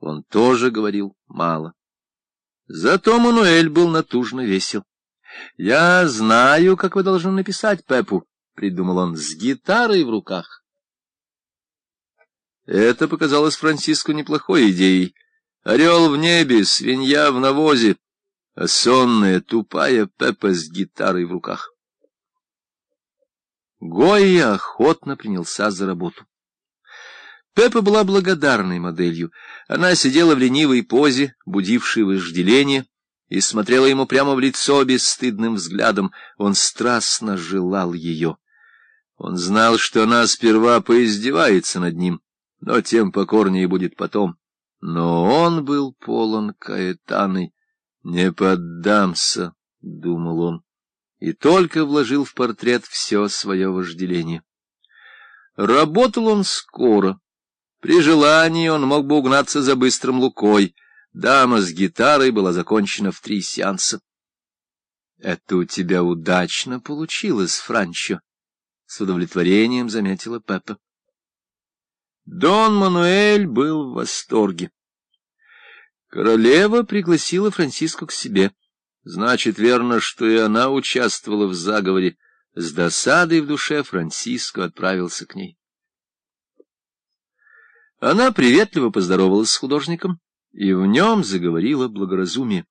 он тоже говорил мало. Зато Мануэль был натужно весел. «Я знаю, как вы должны написать Пепу», — придумал он, — «с гитарой в руках». Это показалось Франциску неплохой идеей. Орел в небе, свинья в навозе, а сонная, тупая Пеппа с гитарой в руках. Гойя охотно принялся за работу. Пеппа была благодарной моделью. Она сидела в ленивой позе, будившей вожделение, и смотрела ему прямо в лицо бесстыдным взглядом. Он страстно желал ее. Он знал, что она сперва поиздевается над ним, но тем покорнее будет потом. Но он был полон каэтаны. «Не поддамся», — думал он, и только вложил в портрет все свое вожделение. Работал он скоро. При желании он мог бы угнаться за быстрым лукой. Дама с гитарой была закончена в три сеанса. — Это у тебя удачно получилось, Франчо, — с удовлетворением заметила Пеппа. Дон Мануэль был в восторге. Королева пригласила Франциско к себе. Значит, верно, что и она участвовала в заговоре. С досадой в душе Франциско отправился к ней. Она приветливо поздоровалась с художником, и в нем заговорила благоразумие.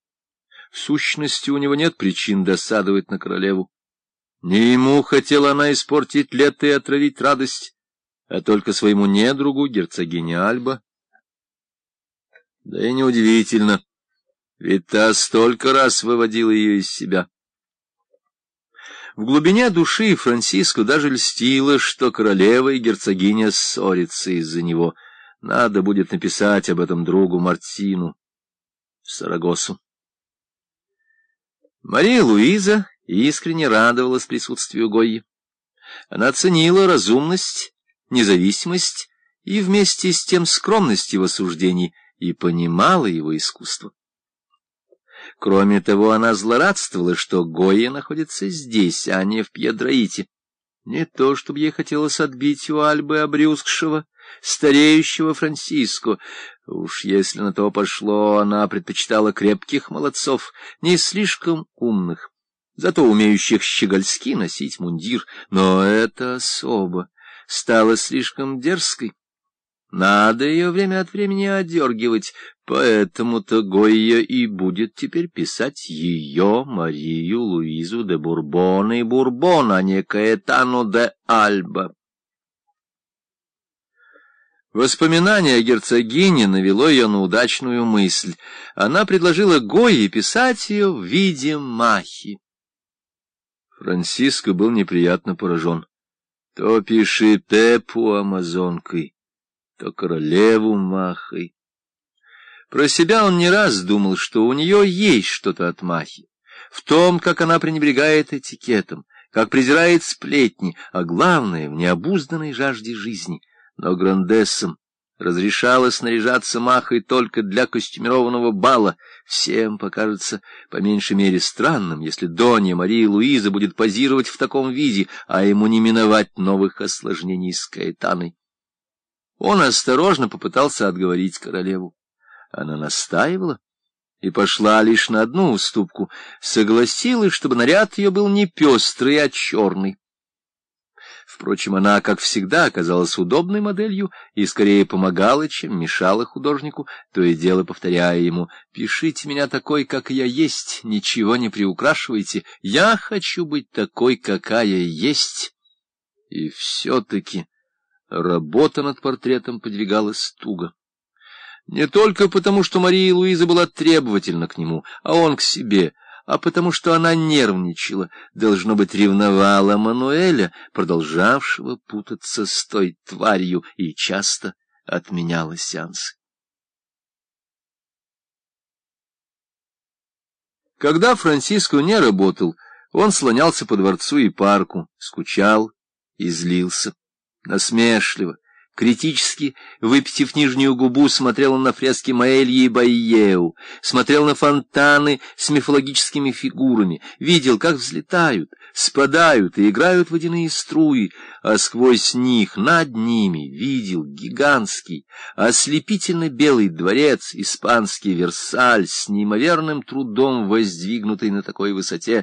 В сущности, у него нет причин досадовать на королеву. Не ему хотела она испортить лето и отравить радость а только своему недругу, герцогине Альба. Да и неудивительно, ведь та столько раз выводила ее из себя. В глубине души Франциско даже льстило, что королева и герцогиня ссорятся из-за него. Надо будет написать об этом другу Мартину в Сарагосу. Мария Луиза искренне радовалась присутствию Гойи. Она ценила разумность независимость и вместе с тем скромность его суждений и понимала его искусство. Кроме того, она злорадствовала, что Гойя находится здесь, а не в Пьедроите. Не то, чтобы ей хотелось отбить у Альбы обрюзгшего, стареющего Франциско. Уж если на то пошло, она предпочитала крепких молодцов, не слишком умных, зато умеющих щегольски носить мундир. Но это особо стала слишком дерзкой. Надо ее время от времени одергивать, поэтому-то Гойя и будет теперь писать ее, Марию Луизу де Бурбон и Бурбон, а не Каэтану де Альба. Воспоминание о герцогине навело ее на удачную мысль. Она предложила Гойе писать ее в виде махи. Франциско был неприятно поражен. То пиши Пепу амазонкой, то королеву махой. Про себя он не раз думал, что у нее есть что-то от махи, в том, как она пренебрегает этикетом, как презирает сплетни, а главное — в необузданной жажде жизни. Но грандессам разрешалось наряжаться махой только для костюмированного бала. Всем покажется по меньшей мере странным, если Донья Мария Луиза будет позировать в таком виде, а ему не миновать новых осложнений с Каэтаной. Он осторожно попытался отговорить королеву. Она настаивала и пошла лишь на одну уступку, согласилась, чтобы наряд ее был не пестрый, а черный. Впрочем, она, как всегда, оказалась удобной моделью и скорее помогала, чем мешала художнику, то и дело повторяя ему «Пишите меня такой, как я есть, ничего не приукрашивайте, я хочу быть такой, какая есть». И все-таки работа над портретом подвигалась туго. Не только потому, что Мария Луиза была требовательна к нему, а он к себе — а потому что она нервничала, должно быть, ревновала Мануэля, продолжавшего путаться с той тварью, и часто отменяла сеансы. Когда Франциско не работал, он слонялся по дворцу и парку, скучал и злился, насмешливо, Критически, выпитив нижнюю губу, смотрел он на фрески Маэльи и Байеу, смотрел на фонтаны с мифологическими фигурами, видел, как взлетают, спадают и играют водяные струи, а сквозь них над ними видел гигантский, ослепительно белый дворец, испанский Версаль, с неимоверным трудом воздвигнутый на такой высоте,